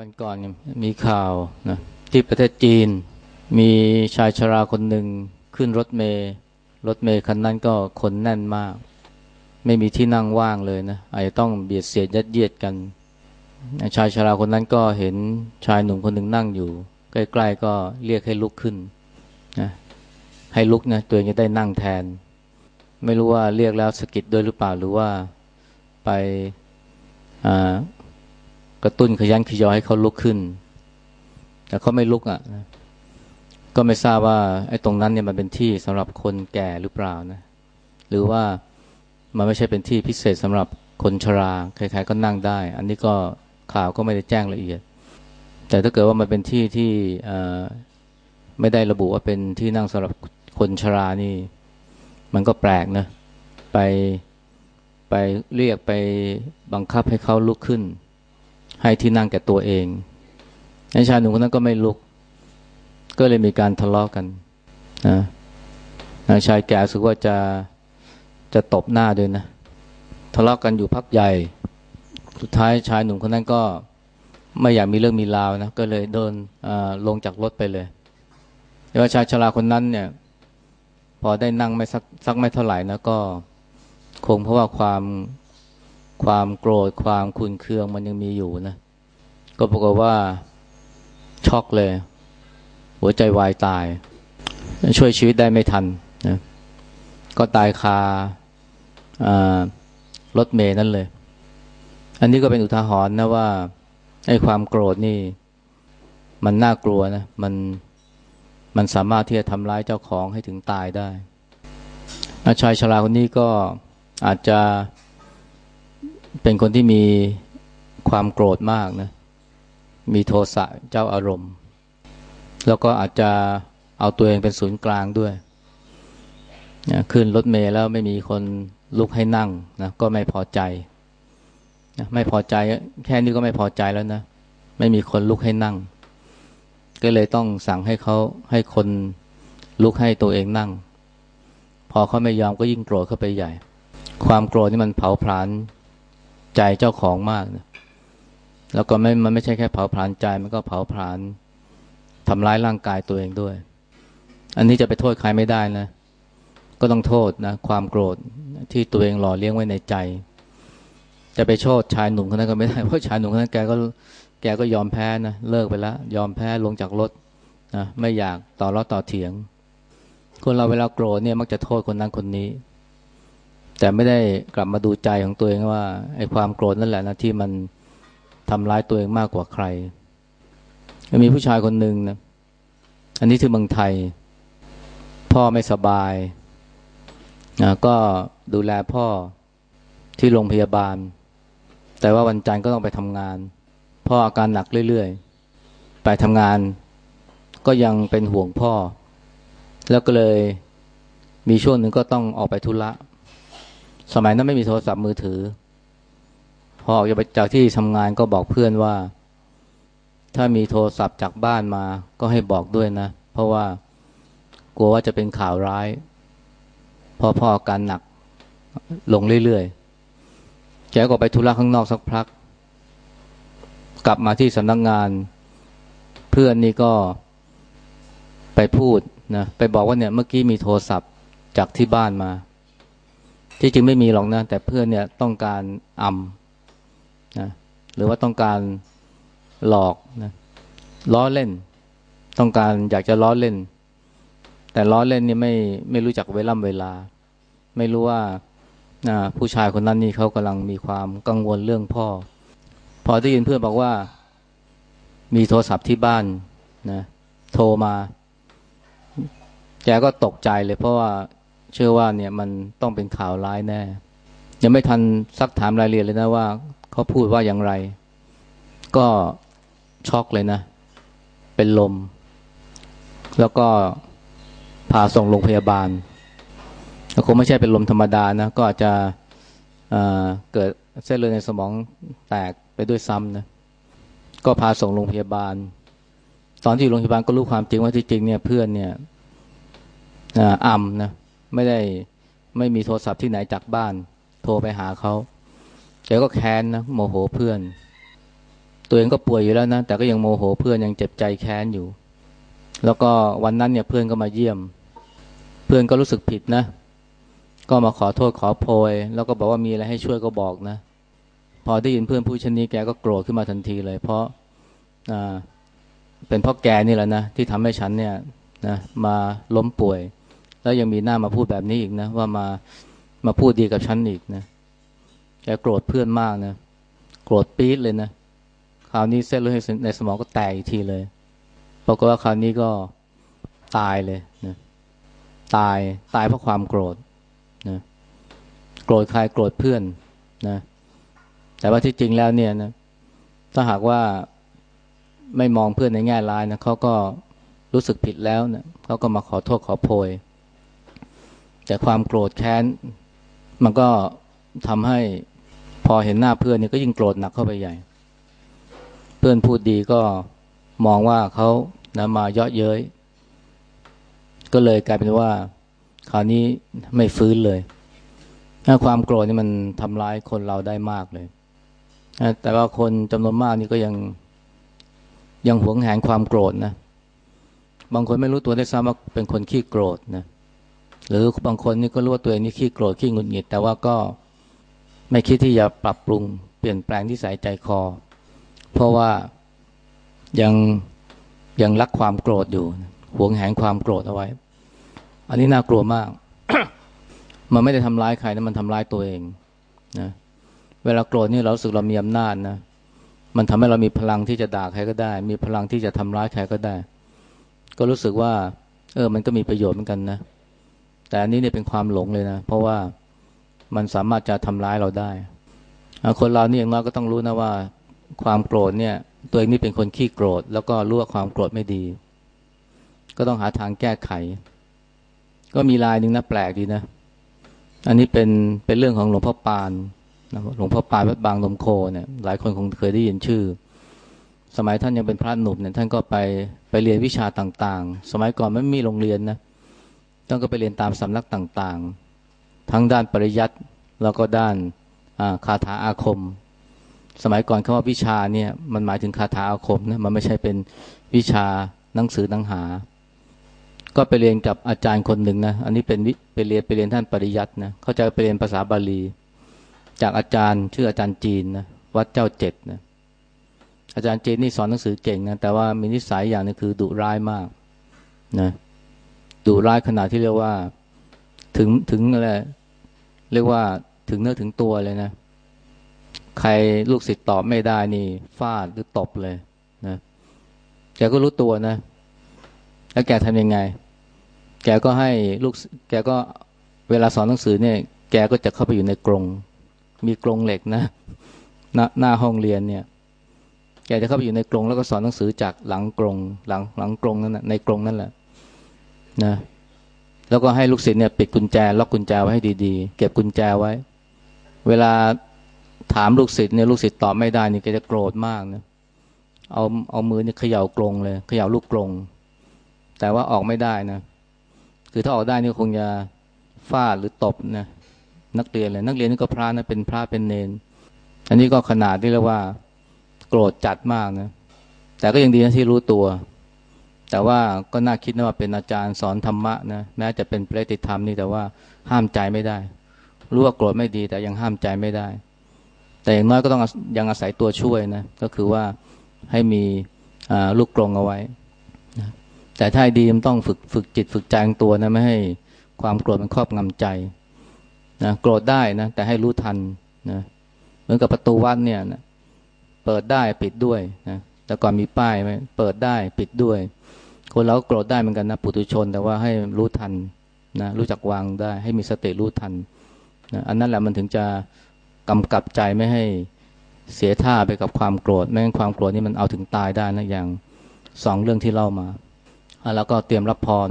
วันก่อนมีข่าวนะที่ประเทศจีน มีชายชราคนหนึ่งขึ้นรถเมย์รถเมย์คันนั้นก็คนแน่นมาก ไม่มีที่นั่งว่างเลยนะอาจจะต้องเบียดเสียดยัดเยียดกัน ชายชราคนนั้นก็เห็นชายหนุ่มคนหนึ่งนั่งอยู่ ใกล้ๆก็เรียกให้ลุกขึ้นนะให้ลุกนะตัวเองจะได้นั่งแทน ไม่รู้ว่าเรียกแล้วสกิดด้วยหรือเปล่าหรือว่าไปอ่า กระตุ้นขยันขยอให้เขาลุกขึ้น แต่เขาไม่ลุกอะนะก็ไม่ทราบว่าไอ้ตรงนั้นเนี่ยมันเป็นที่สำหรับคนแก่หรือเปล่านะ หรือว่ามันไม่ใช่เป็นที่พิเศษสำหรับคนชราใครๆก็นั่งได้ อันนี้ก็ข่าวก็ไม่ได้แจ้งละเอียด แต่ถ้าเกิดว่ามันเป็นที่ที่ไม่ได้ระบุว่าเป็นที่นั่งสำหรับคนชรานี่ มันก็แปลกนะ ไปไปเรียกไปบังคับให้เขาลุกขึ้น ให้ที่นั่งแก่ตัวเองไอ้ชายหนุ่มคนนั้นก็ไม่ลุก ก็เลยมีการทะเลาะกกันนะชายแก่สึกว่าจะจะตบหน้าด้วยนะ ทะเลาะกกันอยู่พักใหญ่ สุดท้ายชายหนุ่มคนนั้นก็ไม่อยากมีเรื่องมีราวนะ ก็เลยเดินลงจากรถไปเลยแต่ว่าชายชราคนนั้นเนี่ย พอได้นั่งไม่สักสักไม่เท่าไหร่นะก็คงเพราะว่าความความโกรธความคุนเคืองมันยังมีอยู่นะ ก็ปรากฏว่าช็อกเลย หัวใจวายตาย ช่วยชีวิตได้ไม่ทันนะก็ตายคารถเมย์นั่นเลย อันนี้ก็เป็นอุทาหรณ์นะว่าไอ้ความโกรธนี่ มันน่ากลัวนะมันมันสามารถที่จะทำร้ายเจ้าของให้ถึงตายได้อาชายชราคนนี้ก็อาจจะเป็นคนที่มีความโกรธมากนะ มีโทสะเจ้าอารมณ์ แล้วก็อาจจะเอาตัวเองเป็นศูนย์กลางด้วยขึ้นรถเมล์แล้วไม่มีคนลุกให้นั่งนะก็ไม่พอใจนะไม่พอใจแค่นี้ก็ไม่พอใจแล้วนะ ไม่มีคนลุกให้นั่ง ก็เลยต้องสั่งให้เขาให้คนลุกให้ตัวเองนั่ง พอเขาไม่ยอมก็ยิ่งโกรธเข้าไปใหญ่ ความโกรธนี่มันเผาผลาญใจเจ้าของมากนะ แล้วก็ไม่มันไม่ใช่แค่เผาผลาญใจ มันก็เผาผลาญทำร้ายร่างกายตัวเองด้วย อันนี้จะไปโทษใครไม่ได้นะ ก็ต้องโทษนะความโกรธที่ตัวเองหล่อเลี้ยงไว้ในใจ จะไปโทษชายหนุ่มคนนั้นก็ไม่ได้ เพราะชายหนุ่มคนนั้นแกก็แกก็ยอมแพ้นะเลิกไปแล้วยอมแพ้ลงจากรถนะไม่อยากต่อรอต่อเถียง คนเราเวลาโกรธเนี่ยมักจะโทษคนนั้นคนนี้ แต่ไม่ได้กลับมาดูใจของตัวเองว่าไอ้ความโกรธนั่นแหละนะที่มัน ทำร้ายตัวเองมากกว่าใคร มีผู้ชายคนหนึ่งนะ อันนี้ที่เมืองไทย พ่อไม่สบายนะก็ดูแลพ่อที่โรงพยาบาล แต่ว่าวันจันทร์ก็ต้องไปทำงาน พ่ออาการหนักเรื่อยๆ ไปทำงานก็ยังเป็นห่วงพ่อ แล้วก็เลยมีช่วงหนึ่งก็ต้องออกไปธุระ สมัยนั้นไม่มีโทรศัพท์มือถือ พอออกจากที่ทำงานก็บอกเพื่อนว่า ถ้ามีโทรศัพท์จากบ้านมาก็ให้บอกด้วยนะ เพราะว่ากลัวว่าจะเป็นข่าวร้าย พอพ่ออาการหนักลงเรื่อยๆแกก็ไปธุระข้างนอกสักพัก กลับมาที่สำนักงงาน เพื่อนนี่ก็ไปพูดนะไปบอกว่าเนี่ยเมื่อกี้มีโทรศัพท์จากที่บ้านมา ที่จริงไม่มีหรอกนะ แต่เพื่อนเนี่ยต้องการอำ นะหรือว่าต้องการหลอกนะล้อเล่น ต้องการอยากจะล้อเล่น แต่ล้อเล่นนี่ไม่ไม่รู้จักเวล่ำเวลา ไม่รู้ว่าผู้ชายคนนั้นนี่เขากำลังมีความกังวลเรื่องพ่อ พอได้ยินเพื่อนบอกว่า มีโทรศัพท์ที่บ้านนะโทรมา แกก็ตกใจเลยเพราะว่าเชื่อว่าเนี่ยมันต้องเป็นข่าวร้ายแน่ ยังไม่ทันซักถามรายละเอียดเลยนะว่า เขาพูดว่าอย่างไร ก็ช็อกเลยนะ เป็นลม แล้วก็พาส่งโรงพยาบาลคงไม่ใช่เป็นลมธรรมดานะ ก็อาจจะเเกิดเส้นเลือดในสมองแตกไปด้วยซ้ำนะ ก็พาส่งโรงพยาบาล ตอนที่โรงพยาบาลก็รู้ความจริงว่าที่จริงเนี่ยเพื่อนเนี่ยอ่ำนะ ไม่ได้ไม่มีโทรศัพท์ที่ไหนจากบ้าน โทรไปหาเขา แกก็แค้นนะโมโหเพื่อน ตัวเองก็ป่วยอยู่แล้วนะ แต่ก็ยังโมโหเพื่อนยังเจ็บใจแค้นอยู่ แล้วก็วันนั้นเนี่ยเพื่อนก็มาเยี่ยม เพื่อนก็รู้สึกผิดนะ ก็มาขอโทษขอโพย แล้วก็บอกว่ามีอะไรให้ช่วยก็บอกนะ พอได้ยินเพื่อนพูดเช่นนี้แกก็โกรธขึ้นมาทันทีเลย เพราะอ่าเป็นเพราะแกนี่แหละนะที่ทำให้ฉันเนี่ยนะมาล้มป่วย แล้วยังมีหน้ามาพูดแบบนี้อีกนะ ว่ามามาพูดดีกับฉันอีกนะ แกโกรธเพื่อนมากนะโกรธปี๊ดเลยนะคราวนี้เส้นเลือดในสมองก็แตกอีกทีเลยปรากฏว่าคราวนี้ก็ตายเลยนะตายตายเพราะความโกรธนะโกรธใครโกรธเพื่อนนะแต่ว่าที่จริงแล้วเนี่ยนะถ้าหากว่าไม่มองเพื่อนในแง่ร้ายนะเขาก็รู้สึกผิดแล้วเนะเขาก็มาขอโทษขอโพย แต่ความโกรธแค้น มันก็ทำให้ พอเห็นหน้าเพื่อนนี่ก็ยิ่งโกรธหนักเข้าไปใหญ่ เพื่อนพูดดีก็มองว่าเขานะมาเยาะเย้ยก็เลยกลายเป็นว่า คราวนี้ไม่ฟื้นเลยถ้าความโกรธนี่มันทำร้ายคนเราได้มากเลย แต่ว่าคนจำนวนมากนี่ก็ยังยังหวงแหนความโกรธนะ บางคนไม่รู้ตัวได้ซ้ำว่าเป็นคนขี้โกรธนะ หรือบางคนนี่ก็รู้ว่าตัวเองนี่ขี้โกรธขี้หงุดหงิด แต่ว่าก็ ไม่คิดที่จะปรับปรุงเปลี่ยนแปลงที่ใส่ใจคอ เพราะว่ายังยังรักความโกรธอยู่หวงแหนความโกรธเอาไว้ อันนี้น่ากลัวมาก มันไม่ได้ทำร้ายใครนะมันทำร้ายตัวเองนะเวลาโกรธนี่เราสึกเรามีอำนาจนะมันทำให้เรามีพลังที่จะด่าใครก็ได้ มีพลังที่จะทำร้ายใครก็ได้ ก็รู้สึกว่า เออ มันก็มีประโยชน์เหมือนกันนะแต่อันนี้เนี่ยเป็นความหลงเลยนะ เพราะว่า มันสามารถจะทำร้ายเราได้ คนเรานี่อย่างน้อยก็ต้องรู้นะว่าความโกรธเนี่ย ตัวเองนี่เป็นคนขี้โกรธ แล้วก็รู้ว่าความโกรธไม่ดี ก็ต้องหาทางแก้ไข ก็มีลายหนึ่งนะแปลกดีนะ อันนี้เป็นเป็นเรื่องของหลวงพ่อปานหลวงพ่อปานวัดบางลมโคเนี่ย หลายคนคงเคยได้ยินชื่อ สมัยท่านยังเป็นพระหนุ่มเนี่ยท่านก็ไปไปเรียนวิชาต่างๆ สมัยก่อนไม่มีโรงเรียนนะต้องก็ไปเรียนตามสำนักต่างๆ ทั้งด้านปริยัติแล้วก็ด้านคาถาอาคม สมัยก่อนคำว่าวิชาเนี่ยมันหมายถึงคาถาอาคมนะมันไม่ใช่เป็นวิชาหนังสือหนังหา ก็ไปเรียนกับอาจารย์คนหนึ่งนะอันนี้เป็นไปเรียนไปเรียนท่านปริยัตินะเขาจะไปเรียนภาษาบาลี จากอาจารย์ชื่ออาจารย์จีนนะวัดเจ้าเจ็ดนะอาจารย์จีนนี่สอนหนังสือเก่งนะแต่ว่ามีนิสัยอย่างนึงคือดุร้ายมากนะดุร้ายขนาดที่เรียกว่าถึงถึงอะไร เรียกว่าถึงเนื้อถึงตัวเลยนะ ใครลูกศิษย์ตอบไม่ได้นี่ฟาดหรือตบเลยนะแกก็รู้ตัวนะ แล้วแกทำยังไง แกก็ให้ลูกแกก็เวลาสอนหนังสือเนี่ย แกก็จะเข้าไปอยู่ในกรง มีกรงเหล็กนะหน้าหน้าห้องเรียนเนี่ยแกจะเข้าไปอยู่ในกรงแล้วก็สอนหนังสือจากหลังกรงหลังหลังกรงนั่นนะในกรงนั่นแหละนะ แล้วก็ให้ลูกศิษย์เนี่ยปิดกุญแจล็อกกุญแจไว้ให้ดีๆ เก็บกุญแจไว้ เวลาถามลูกศิษย์เนี่ยลูกศิษย์ตอบไม่ได้นี่แกจะโกรธมากนะเอาเอามือเนี่ยเขย่ากรงเลยเขย่าลูกกรงแต่ว่าออกไม่ได้นะ คือถ้าออกได้นี่คงจะฟาดหรือตบนะนักเรียนเลยนักเรียนนี่ก็พระนะเป็นพระเป็นเนน อันนี้ก็ขนาดที่เรียกว่า โกรธจัดมากนะแต่ก็ยังดีนะที่รู้ตัว แต่ว่าก็น่าคิดนะว่าเป็นอาจารย์สอนธรรมะนะแม้จะเป็นเปรติธรรมนี่แต่ว่าห้ามใจไม่ได้ รู้ว่าโกรธไม่ดีแต่ยังห้ามใจไม่ได้ แต่อย่างน้อยก็ต้องยังอาศัยตัวช่วยนะก็คือว่าให้มีลูกกรงเอาไว้นะแต่ถ้าดีมันต้องฝึกฝึกจิตฝึกใจตัวนะไม่ให้ความโกรธมันครอบงำใจนะโกรธได้นะแต่ให้รู้ทันนะเหมือนกับประตูวัดเนี่ยนะเปิดได้ปิดด้วยนะ แต่ก่อนมีป้ายไหมเปิดได้ปิดด้วย คนเราโกรธได้เหมือนกันนะปุถุชน แต่ว่าให้รู้ทันนะรู้จักวางได้ ให้มีสติรู้ทันนะอันนั้นแหละมันถึงจะกำกับใจไม่ให้เสียท่าไปกับความโกรธไม่งั้นความโกรธนี่มันเอาถึงตายได้นะอย่างสองเรื่องที่เล่ามาแล้วก็เตรียมรับพร